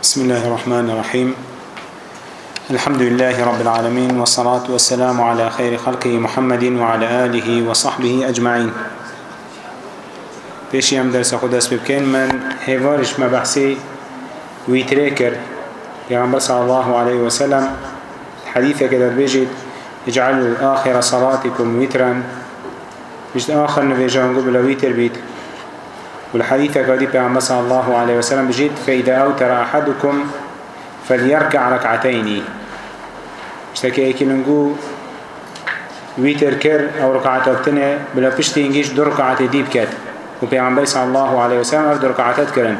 بسم الله الرحمن الرحيم الحمد لله رب العالمين والصلاة والسلام على خير خلقه محمد وعلى آله وصحبه أجمعين بيشي هم درس خود اسم بكين من هفارش ما بحثي ويتريكر يعمل صلى الله عليه وسلم حديثة كده بيجي اجعلوا آخر صلاتكم ويترا مش آخر نفجان قبل ويتر بيت والحديث قال النبي صلى الله عليه وسلم بجد فإذا أوتر أحدكم فليركع ركعتين اشتكي ايكي لنقو ويتر كر او ركعتاتنا بلا بشتي انجيش دو ركعات ديب كات وبيعنبي صلى الله عليه وسلم اف دو ركعتات كرن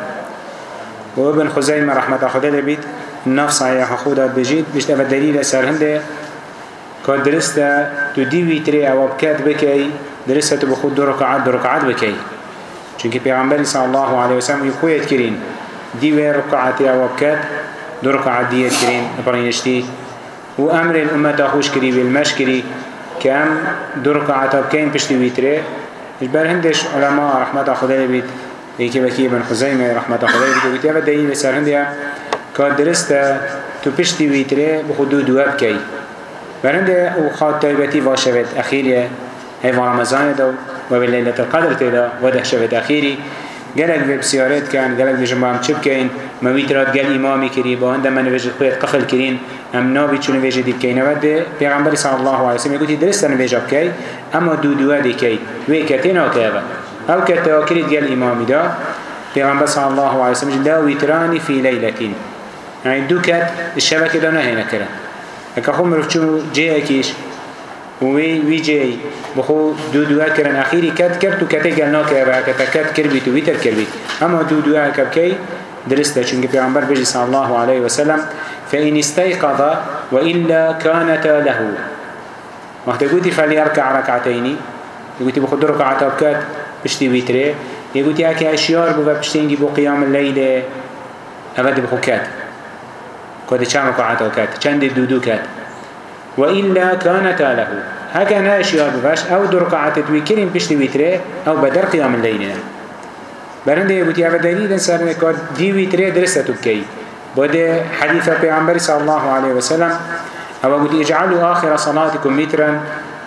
وابن خزيمة رحمة خدا لبيت النفس عياها خودا بجيت بشت اف الدليل سر هنده كان درستا تو دي ويتري او بكات بكي درستا تبخود دو ركعات دو ركعات بكي چونکی پیغمبر صلی الله علیه و سلم یخویت کرین دیوه رکعتی او بکت دو رکعت دیت کرین برینشتی و امر الامت خوش کری بالمش کری کم دو رکعت بکین پشتی ویتره بر هندش علماء رحمت خدای بیت یکی بکی ابن خزیمه رحمت خدای بیت بیت یا دلیل سر هندیا که درست تو پشتی ویتره بخودو دو بکی برنده او خاطر بیتی واشوید اخیریه هیوان رمضان دو و به ليله القدر تدا و ده شب اخیری گلک به بسیارت کن گلک به جمعم چپ کن مویت راد گل امامی کری با هنده من وجد خویت قخل کرین ام نابی چون وجد دیب کن و ده پیغمبر صلی الله علیه وسلم گوتی درست ان وجد کی اما دو دو دی کی وی کتین او که او کتا کرید گل امامی دا پیغمبر صلی الله علیه وسلم دا ویترانی فی لیلتین یعنی دو کت الشبکه دا نهی نکرن اکا خون مروف چون جه اکیش وی ویجی بخو دو دوا کرن اخیری کت کرد و کتی گلنا که با کتا کت کر بیت و ویتر کر بیت اما دو دوا کب کی درسته چونکه پیغمبر بجی صلی الله علیه وسلم فإن استيقظ وإلا كانت له وقت قلتي فليركع ركعتين قلتي بخد ركعة بكات بشتي ويتري يقولتي اكي اشيار بو بشتينجي بو قيام الليل أبد بخو كات كود چند ركعة كات چند دودو كات وإلا كانت له هكا ناشي أبفاش أو درقعة تويكرين بشتي ويتري أو بدر قيام الليلنا برنده يقولي هذا دليل سر نكار دي ويتري درسة تبكي بده حديث پیغمبر صلى الله عليه وسلم أو قلت اجعلوا آخر صلاتكم مترا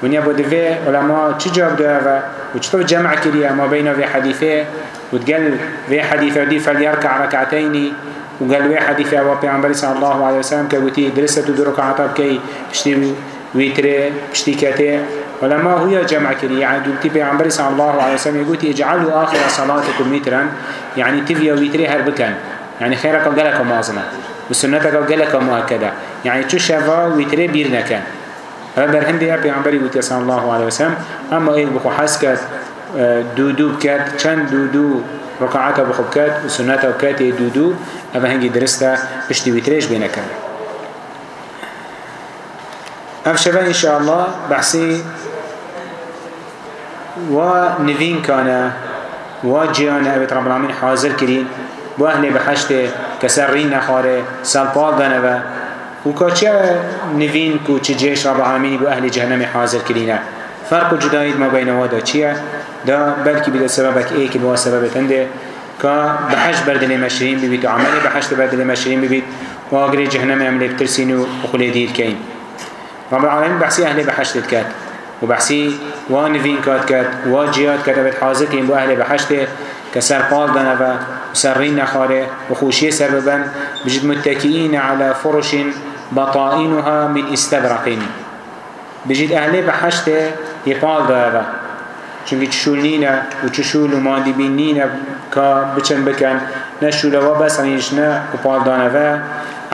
ونیا بوده وی علماء چی جواب داره و و چطور جمع کریه ما بین وی حدیثه و تقل وی حدیثه دی فلیرکع رکعتینی وقال وي حديث أبو بيعنبري صلى الله عليه وسلم كبتي درسة دو ركعتا بكي بشتي ويتري بشتي كتي ولما هو جمع كري يعني قلتي بيعنبري صلى الله عليه وسلم يقولتي اجعلوا آخر صلاتكم ويترا يعني تفيا ويتري هربكن يعني خيرك وقالك مازنا وسنتك وقالك مؤكدة يعني شو شفا ويتري بيرنكن هذا برهندي أبي عمبري قلتي صلى الله عليه وسلم أما إيه بخو حسكت دوو دوو بکات چەند دوو دوو ڕقعاتە بخۆ بکات و سناتە و کاتێ دوو دوو ئەمە هەنگی درستە پشتی ویترێش بێنەکەن ئەم شەبە ئینشاءالله بەحسی و نوین کانە و جیانە ئەوێت ڕەبڵامین حاضر کرین بۆ ئەهلێ بەحەشتێ کەسە ڕی نەخارێ سەڵپاڵ دەنەوە و کۆچە نوین و چ جێش ڕەبڵامینی بۆ ئەهلی جەهنەمی حاضر کرینە فەرق و جدایت مەبینەوەدا چییە؟ دا بلکی بیده سببک ایک بوا سببک انده که بحش بردن مشرین ببید و عملی بحش بردن مشرین ببید و آگری جهنم عملی بترسین و خلی دیر کین رب العالمین بحثی اهل بحشت کرد و بحثی و نوین کات کرد و جیاد کرد بید حاضر کن بو اهل بحشت که سر قال دنه و سرین نخاره و خوشی سر ببن بجد متکئین على فرش بطائنها من استبرقین بجد اهل بحشت يقال دابا چونکی چشول نینە و چشول و مادیبین نینە کە بچن بکەن نەشولەوە بەس هەنیشنە و پاڵدانەوە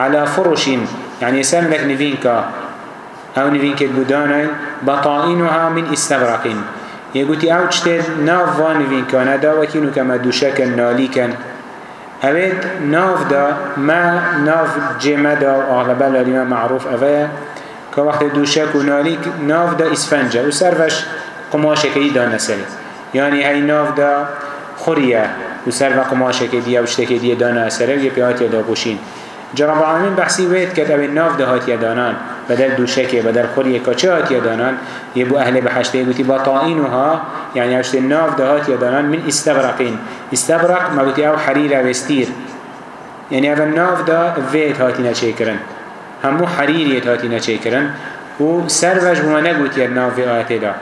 على فڕۆشین یعنی سەرمێک نوین کە ئەو نوین کە گودانن بەتاینها من ئیسەبراقین یەگوتی ئەو شتێت ناووان نوین کە نەداوەکین و کەمە دووشەکەن نالیکەن ئەوێت ناودا ما ناو جێمەدا و ئاغلبە لەریمە معروف ئەوەیە کە وەختی دووشەک و نالیک ناودا ئیسفەنجە و سەرش قماشەکەی دانەسەری یعنی ئەی ناودا خوریە و سەر بە قماشەکەی دیە و شتێکی دیە داناسەرە یە پێاتێ دابوشین جربعامین بحثی وید کرد ئەوێ ناف دەهاتیە دانان بەدەر دووشەکێ بەدەر خوریە کەچە هاتیە دانان یە بوو ئەهلێ بەحشتەیە گوتی با تاعینوها یعنی ئەوشتێ ناف دەهاتیە دانان من ئیستەبرەقین ئیستەبرەق مەگوتی ئەو حەریرە وێستیر یعنی ئەوە ناف دا وێت هاتینە چێکردن هەموو حەریریت هاتینە چێکردن و سەر بەش بووە نەگوتیە ناف وێ ئاتێدا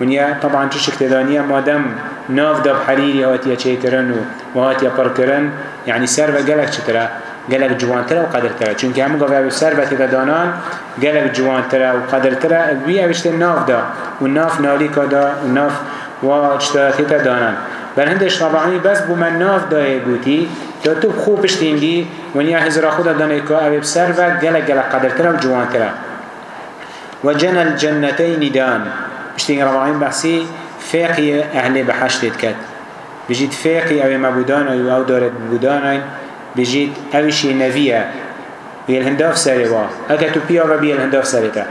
ونیا طبعا تشک تدانیه مادم ناف دب حریری هاتیه چیترن و هاتیه پرکرن یعنی سر و گلک چتره گلک جوانتره و قدرتره چونکه همون گفت به سر و تدانان گلک جوانتره و قدرتره بی اوشت ناف دا و ناف نالیکا دا و ناف و چتره تدانان بل هندش طبعا بس بو من ناف دایه گوتی تا تو خوب پشتیم دی ونیا هزرا خود دانه که اوی بسر و گلک گلک قدرتره و جوانتره وجنى الجنتين دان اشتيك رب العالمين بحسي فاقي أهل بحشتت كات بجيت فاقي أو ما بودان أو دارت بودان بجيت أو شيء نبيه ويا الهنداف سري وا هكا تو بيا ربي الهنداف سري تا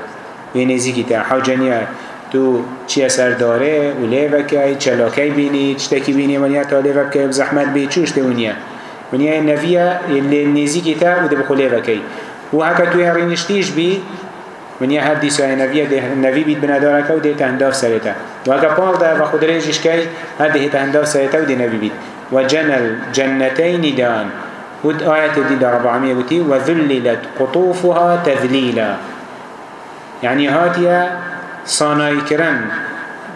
ويا نزيكي تا حوجانيا تو چیا سر داره و لیوکی چلاکی بینی چتکی بینی ونیا تا لیوکی بزحمت بی چوشت ونیا ونیا نویه نزیکی تا و دبخو لیوکی و هکا توی هرینشتیش بی ونیا هر دیس های نویه ده نوی بید بناداره که و ده تهنداف سرطه و اگه پال ده و خود ریجش که هر ده تهنداف سرطه و ده نوی بید و جنل جنتین دان ود آیت دی در رب عمیه بودی و ذللت قطوفها تذلیلا یعنی هاتیه صانای کرن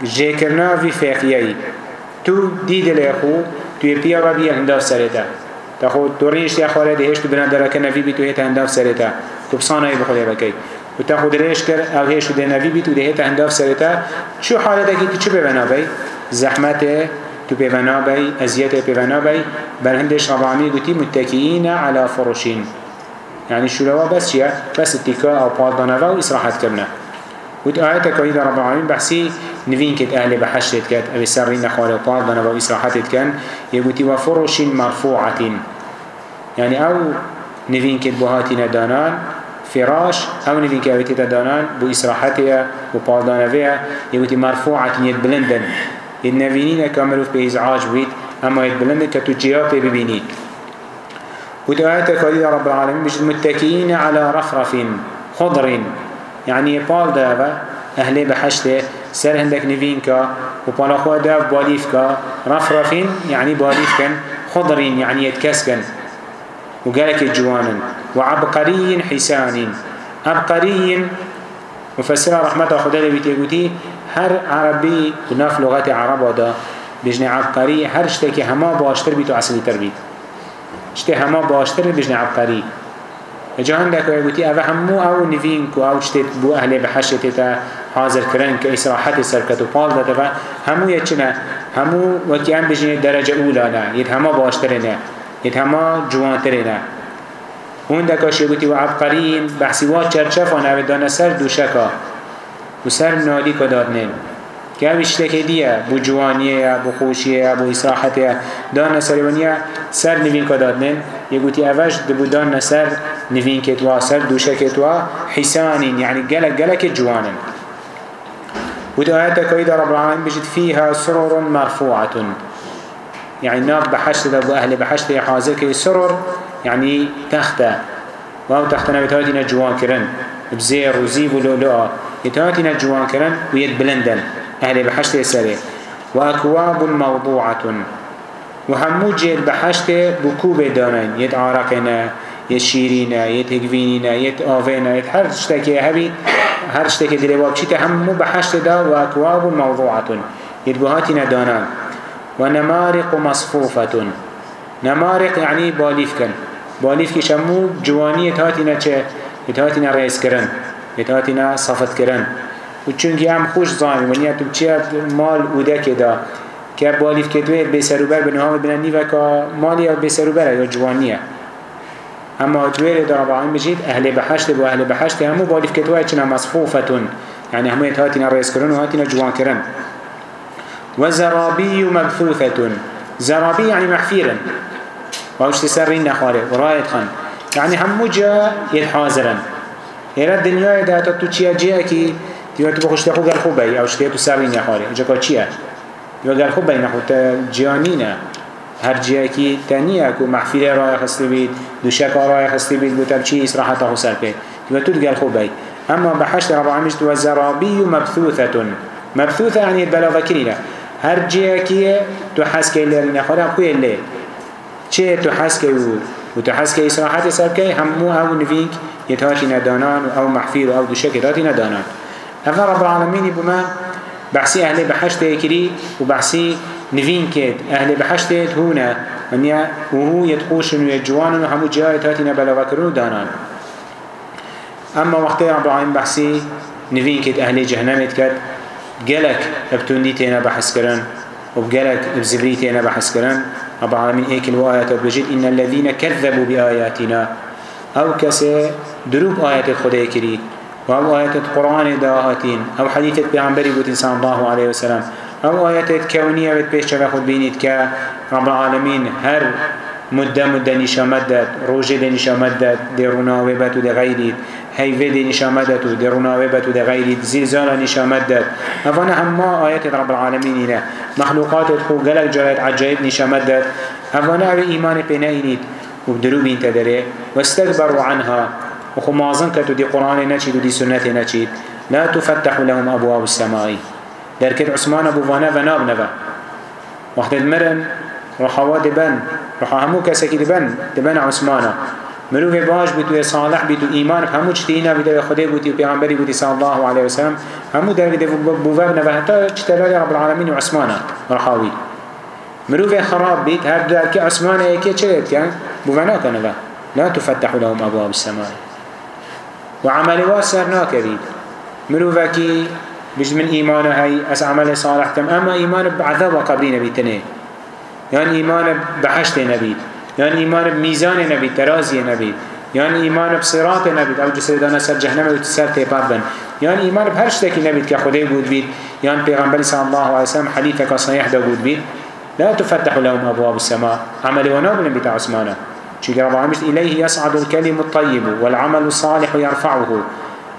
جیکرنا وی فیقیهی تو دید لیخو توی پیا و بیه هنداف سرطه تا خود تو ریش یا خواره دهش تو بناداره که نوی بید تو هیت هنداف سرطه تو بصانای بخوده بکی و تا خود ریش کرد او هیش و دینوی بیت و دهیت هنداف سرتا چو حالتا که چو ببنا بی؟ زحمت تو ببنا بی؟ ازیت ببنا بی؟ بل هندش غوامی گوتی متکیین علا فروشین يعني شلوا بس چیه؟ بس اتکا او پادانوه و اسراحت کرنه ود آيات كويدة رب العالمين بحسي نفين كت أهل بحشت كت أبي سرين خالي وطاردنا وإسراحتت كان يقولي وفرش مرفوعة يعني أو نفين كت بهاتنا دانان فراش همونی دین که اویتی دانان بو اسراحتیه بو پالدانویه یویتی مرفوعه کنید بلندن این نوینین که مروف به ازعاج بید اما ید بلندن که تو جیاتی ببینید و تو آیت کالی رب العالمین بجد متکین على رفرف خضر یعنی پال داوه اهل بحشته سر هندك نفينكا وبالاخوة داف باليفكا رفرفين يعني باليفكن خضرين يعني يتكسكن وقالك الجوانن وعبقري حسان عبقري مفسر رحمة خدا لبيتيقوتي هر عربي وناف لغة عرب دا بجن عبقري هر شتكي هما باشتر بيتو عسلي تر بيت شتي هما باشتر بجن عبقري جهان دك ويقولي أبا همو أو نفينك أو شتت بو أهل بحشتي تا حاضر كرن كإسراحة سركت وقال ده تبع همو يتشنا همو وكي أم بجن درجة أولى نا يد هما باشتر نا يد هما جوانتر نا هندك شبوتي وعبقريين بحسوات شرشف ونعبدان سر دوشكا وسر نالي كدادنين كابش تكدية بجوانية بخوشية بإصاحتية دان سرونية سر نبين كدادنين يقولي أفش دبودان سر نبين كتوا سر دوشة كتوا حسانين يعني قلق قلق جوانين وتآياتك إذا رب العالمين بجد فيها سرر مرفوعة يعني نار بحشت ذا أهل بحشت حازك سرر يعني تخته واو تخته نبتاتنا جوان كرن بزير وزيب ولؤلؤة يتاتنا جوان كرن ويد بلندن أهل بحشت يسري وأكواب موضوعة وهمو جيل بحشت بكوب دانين يد عارقنا يد شيرينا يد هكفينينا يد آفينا يد هر شتاكي هبي هر شتاكي دلواب شتا همو بحشت دا وأكواب موضوعة يد بهاتنا دانان ونمارق مصفوفة نمارق يعني باليفكن بالیف که شمو جوانی اتهاتی نه چه اتهاتی نه رئیس کردن اتهاتی نه صفت کردن و چونکی هم خوش زانی منی تو چی مال اوده که دا که بالیف که دوی به سروبر به نهام بنن نیو که مالی به سروبر یا جوانیه اما دوی دا بعین بجید اهل بحشت و اهل بحشت همو بالیف که دوی چنا مصفوفتون يعني هم هاتي نرئيس كرن وهاتي نجوان كرن وزرابي مبثوثة زرابي يعني محفيرا باوشتی سر رین نخواره ورایت خان یعنی همو جا یه حاضرن ایره دنیای ده تا تو چیه جیه که دیوه تو بخوشتی خو گر خوب بی او شتیه تو سر رین نخواره اینجا که چیه؟ دیوه گر خوب بی نخو تا جیانینه هر جیه که تنیه که محفیل رای خستی بید دوشک رای خستی بید بو تبچی اسراحت خو سر پید دیوه تو گر خوب بی اما بحشت رب عمش تو زرابی مبثوثه مبثوثه یعنی بلا وکرینا هر جیه که تو حس که لیرین نخواره خوی لیه چه تو حسکه و و تو حسکه استراحت سر که همو او نویک یتاشی ندانان و او محفیر و او دوشک داتی ندانان اول رب العالمین بما بحثی اهل بحشت اکری و بحثی نوین کد اهل بحشت هونه ونیا و هو یتقوشن و یجوانن و همو جای تاتی نبلاوکرون و دانان اما وقتی رب العالمین بحثی نوین کد اهل جهنمت کد گلک ابتوندی تینا بحث کرن و بگلک ابزبری تینا بحث کرن رب العالمين ايك الوايات بجد إن الذين كذبوا بآياتنا أو كسي دروب آيات خدي كري وأو آيات القرآن داهاتين أو حديث بيعنبري بوتين صلى الله عليه وسلم أو آيات كونية بتبيش خود بينيت كرب العالمين هر مدة مدة نشامدت روجة نشامدت ديرونا وبات ودغيريت دي هيفي دي نشامدت ودي رناوبت ودي غيري زير زانا نشامدت أفانا هما آيات رب العالمين هنا مخلوقات تخو قلق جالات عجائب نشامدت أفانا أبي إيمان بنائنيت وبدروبين تدري واستكبروا عنها وخو مازن كتو دي قرآن نشيد ودي سنة نشيد لا تفتح لهم أبواب السماء در كد عثمان أبو فانا فناب نبا وقت المرن رحوات بن رحا همو كسكي دبن دبن عثمانه مروه باش بیت و صالح بیت و ایمان همو چتی نه بیت خدای بودی و پیامبری بودی صلی الله علیه و سلم همو در بیت بو و نه حتی چتلال رب العالمین و عثمان رحاوی مروه خراب بیت هر در که عثمان یکی چلت کن بو نه کنه لا تفتح لهم ابواب السماء وعمل واسر ناكريد مروه کی بج من ایمان های از عمل صالح کم اما ایمان بعذاب قبرین بیتنه یعنی يعني ایمان بحشت نبید يعني إيمان بميزان نبي ترازي نبي يعني إيمان بصراط نبي أو جسدنا سر جهنم وتسر تيبار بن يعني إيمان بهر شتكي نبي كخدي بود بيت يعني پیغمبر صلى الله عليه وسلم حليفك صحيح دا بود بيت لا تفتح لهم أبواب السماء عمل ونابل بتاع عثمانه چونك رب العالمين إليه يصعد الكلم الطيب والعمل الصالح يرفعه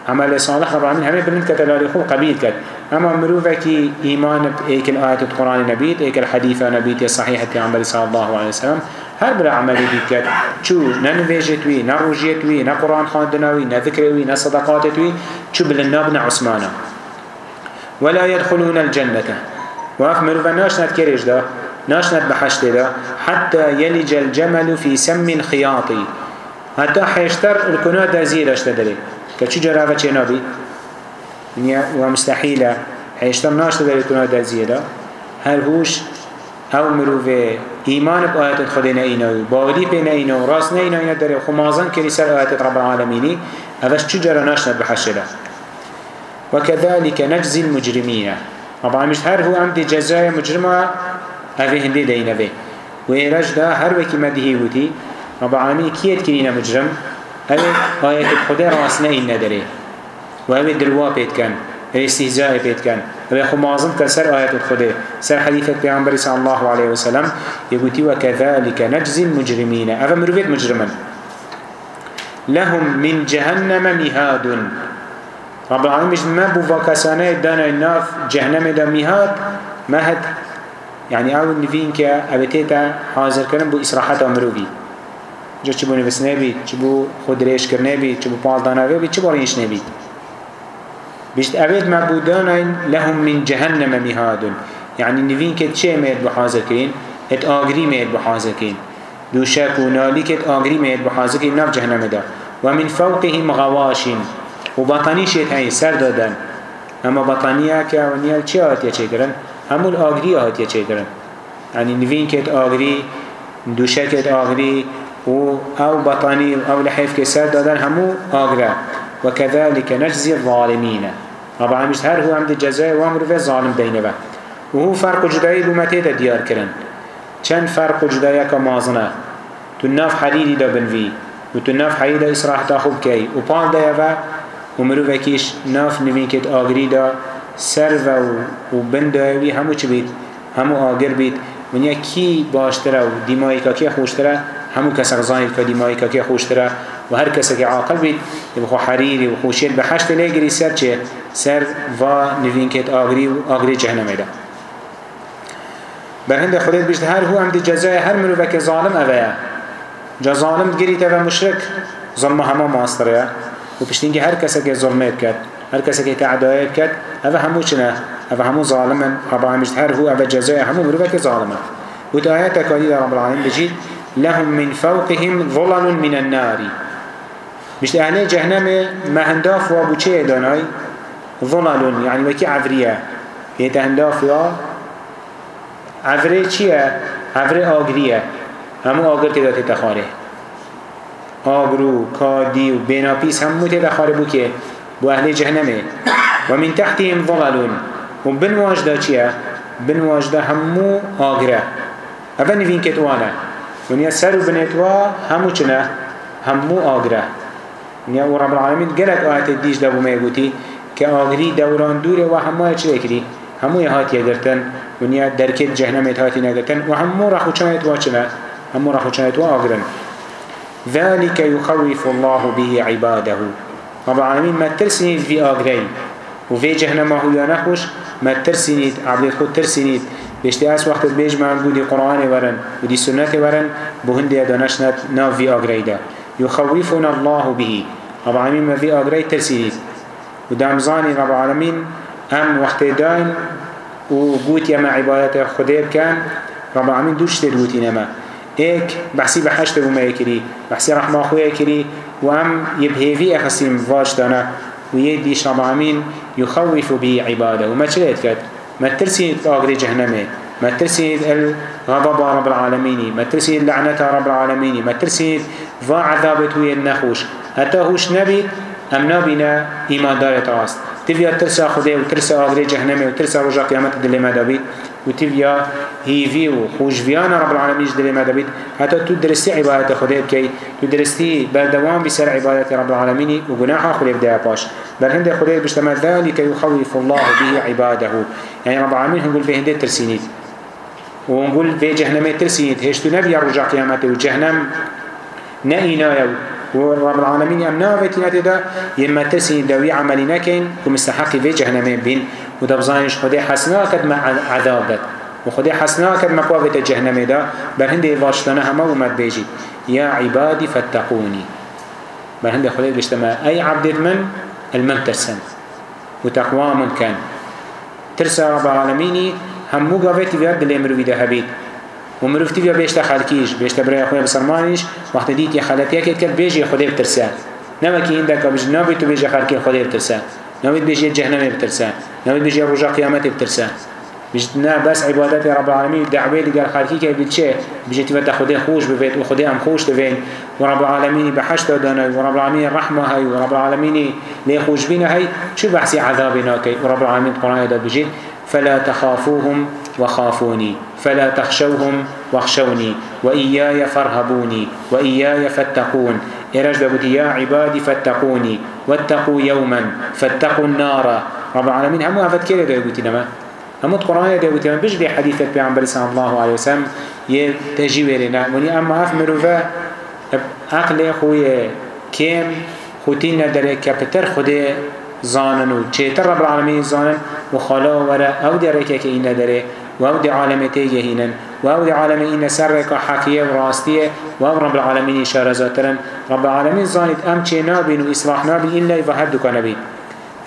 عمل صالح رب العالمين همه بلند كتلاليخو قبيل كت اما مروفك إيمان بإيك الآية القرآن نبيت إيك الحديث نبيت صحيحة عمل صلى الله عليه وسلم هر بلا عملی بیکرد چو نه نویجت وی نه روژیت وی نه قرآن خواندناوی نه ذکروی نه صدقاتت وی چو بلنا بن عثمانا ولا يدخلون الجنة واف مروفا ناشنات كريج ده ناشنات بحشت ده حتى يلج الجمل في سم خياطي حتى حيشتر الكنا ده زيرش تدري كتشو جرافة چه نبي ومستحيلة حيشتر ناش تدري الكنا ده زيرا هل هوش او مروفه ایمان به آیات خود نینه و باوری به نینه و راست نینه اینا داره خو مازن کری سر آیات رب العالمینی اوش چو جرا نشنه بحشره و کذالک نجزی المجرمین رب العالمینش هر هو عمد جزای مجرمه اوه هنده دینه به و ایرج ده هر وکی مدهی بودی رب العالمین کیت کنین مجرم اوه آیات خود راست نینه داره و اوه دلوا پیت کن استهزاء بيتكن ربي خو معظم كسر آيات الخدي سر حديثة بيعنبري صلى الله عليه وسلم يقولي وكذلك نجزي المجرمين أفا مروفيت مجرما لهم من جهنم مهاد رب العالمين ما بوفاكسانه دانا الناف جهنم دا مهاد مهد يعني اول نفين كا ابتيتا حاضر كرن بو اسراحات امروبي جو چبو نوس نبي چبو خود ريش كرنبي چبو پال دانوه بي چبو ريش نبي بيشت أبيت معبودان لهم من جهنم مهاد يعني نفين كت شيء ميت بحاضر كين ات آغري ميت بحاضر كين دوشك ونالي كت آغري ميت بحاضر كين نف جهنم دا ومن فوقهم غواش وبطني شيت هاي سر دادن اما بطنية كونيال چه هاتيا چه کرن همو الآغري هاتيا چه کرن يعني نفين كت آغري دوشك ات آغري و او بطني او لحيف كسر دادن همو آغره وكذلك نجزي الظالمين طبعا مش هر هو عند جزاء وامر في ظالم بينه وهو فرق جدائي بمتي دا ديار كرن چند فرق جدائي كمازنة تناف حديدي دا بنفي وتناف حديدي دا إسراح تاخب كي وبان دا يفا ومرو وكيش ناف نفين كت آغري دا سر و بند داوي همو چه بيت همو آغر بيت من يكي باشتره و ديمائي كي خوشتره همو کسق زانید که دیمایی که که خوشتره و هر کسی عاقل بید بخو حریری و خوشید به حشت لیگری سر چه سر و نوین کت آگری و آگری جهنم ایده بر هند خودت بیشت هر هو امدی جزای هر مروفه که ظالم اوه جا ظالم گریته و مشرک ظلم همه ماستره و پشتینگی هر کسی که ظلمه کرد هر کسی که تعدایه کرد اوه همو چنه اوه همو ظالمه ربا همیشت هر هو اوه جزای همو مروفه که ظالمه و آیت کاری در رب العالمین بجید لهم من فوقهم ظلل من النار مش أهل جهنم ما هنداف وابوشي داناي ظلال يعني وكي عفرية هيت هنداف وا عفري چيه؟ عفري آقرية همو آقر تدا تتخاره آقرو كادي و بنابيس همو تتخاره بو كي بو أهل جهنم ومن تحتهم ظلال وبالواجدة چيه؟ بالواجدة همو آقرة أفن فين كتوانا ونیا سر بنتوا همو چنه همو آگره يعني ورب العالمين قالت آيات الديش دابو ما يقولي كأغري دوران دور وهموية چه يكري هموية هات يقرتن ونيا دركت جهنم هات يقرتن وهمو رخو چنات واچنا همو رخو چنات واغرن ذلك يخوف الله به عباده رب العالمين ما ترسنيد في آغرين وفي جهنم هو ينخوش ما ترسنيد عبد الخود ترسنيد بشتي اس وقت بيج معن بودي قرآن ورن ودي سنة ورن بهند يدانشنات ناف في آغرين يخوفنا الله به رب العالمين ما في أقرأي ترسيريز ودامزاني رب العالمين أم وقت داين وقوت يما عبادة خدير كان رب العالمين دوش تدوتي نما إيك بحسي بحشت وما يكري بحسي رحمة أخويا يكري وأم يبهيفي أخسيم فاش دانا ويديش رب العالمين يخوف به عباده وما تشليت كات ما ترسي أقرأي جهنمه ما ترسي الغضب رب العالمين ما ترسي اللعنة رب العالمين ما ترسي و عذابت وی نخوش حتی هوش نبید ام نبینا ایمان دارت راست تیویا ترسا خوده و ترسا آغری جهنمه و ترسا رجا قیامت دلی مدابید و تیویا هیوی و خوشویان رب العالمینش دلی مدابید حتی تو درستی عبادت خوده بکی تو درستی بردوام بسر عبادت رب العالمینی و گناح خوده بده پاش بل هنده خوده بشتما ذلك يخوف الله به عباده يعني رب العالمين هنقول به هنده ترسينيت ونقول في جهنم ترسينيت هشتو نبي رجع قيامته وجهنم نئينا ورب العالمين يمنا وفيتنا تدا يما تسي دوي عملنا كين ومستحقي في جهنم بين ودبزانش خدي حسنا قد مع عذاب داد وخدي حسنا قد مقوافة جهنم دا بل هندي واشتنا هما ومد بيجي يا عبادي فاتقوني بل هندي خدي بلشتما أي عبد من المن ترسن وتقوى من كان ترسى رب العالمين هم مقوافة بياد الامر ويدا هبيت و مروفتی بیا بیشتر خلکیش بیشتر برای خوی بسرمانیش وقتی دید یه خلطی اکید کرد بیجی خودی بترسه نمکی این دکا بجی نابی تو بیجی خلکی خودی بترسه نابید بیجی جهنمی بترسه نابید بیجی رجا قیامتی بترسه بجت نه بس عبادت رب العالمين دعوه لقال خالكي كي بتشه بجت بدا خده خوش ببيت وخده ام خوش تبين ورب العالمين بحشت دانا ورب العالمين رحمة هاي ورب العالمين لي خوش بينا هاي شو بحسي عذابنا كي ورب العالمين قرآن يدى بجت فلا تخافوهم وخافوني فلا تخشوهم واخشوني وإياي فارهبوني وإياي فاتقون إرج بقول يا عبادي فاتقوني واتقوا يوما فاتقوا النار رب العالمين هم أفت كيلة دا يقول لما هم القرآن دا يقول لما بجري حديثة بيعنبر صلى الله عليه وسلم يتجيورنا وني أما أفمروا فا عقل خوية كيم خوتين دري كابتر خده زانن و چێتە رب العالمین زانن و خالا وەرە ئەو دەڕێکە کە ئینە دەرێ و ئەو دی عالمە تێگەهینن و ئەو دی عالمە ئینە سەرڕێکە حەقیە و ڕاستیە و ئەو رب العالمینی شارەزاترن رب العالمین زانیت ئەم چێ نابین و ئیسلاح نابین ئیلای بە هەردووکە نەبین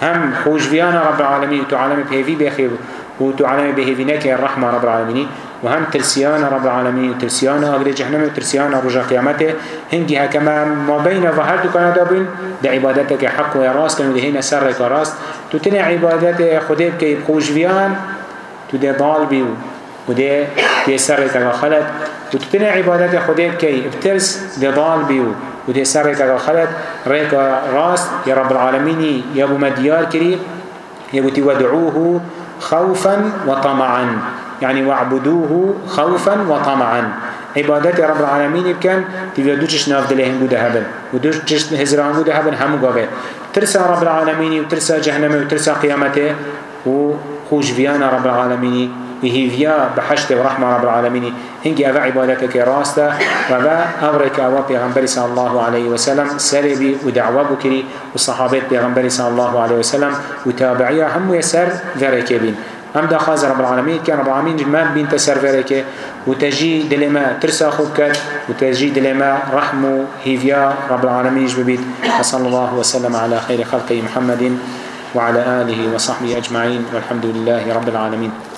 هەم خۆشڤیانە رب العالمین و تو عالمە پێوی بێخێ و تو عالمە بەهێوی نەکە ڕەحمە رب العالمینی وهم ترسيان رب العالمين ترسيان أجر جهنم ترسيان رجع قيامته هنجي هكما ما بين ظهرت كان دابين دا عبادتك حق وراس كانوا لهنا سرك راس تتنع عبادت خديب كي بقوش بيان تدي ضال بيو وده دي سرك وخلت وتتنع عبادت خديب كي بترس دي ضال بيو وده سرك وخلت ريك راس يا رب العالمين يا أبو مديار كريم يقول ودعوه خوفا وطمعا يعني واعبدوه خوفا وطمعا عبادات رب العالمين بكن تبقى دوشش ناف دلهم بوده هبن ودوشش هزران بوده هبن هم قابل ترسى رب العالمين وترسى جهنم وترسى قيامته وخوش فيانا رب العالمين هي فيا بحشت ورحمة رب العالمين هنجي أبا عبادتك راستة وأبا أمرك أبا بيغنبري صلى الله عليه وسلم سلبي ودعوة بكري والصحابات بيغنبري صلى الله عليه وسلم وتابعيها هم يسر ذريك بين هم دا خاز رب العالمين كان رب العالمين ما بين تسرفرك وتجي دلما ترسى خوبك وتجي دلما رحم هيفيا رب العالمين جببيت وصلى الله وسلم على خير خلقه محمد وعلى آله وصحبه أجمعين والحمد لله رب العالمين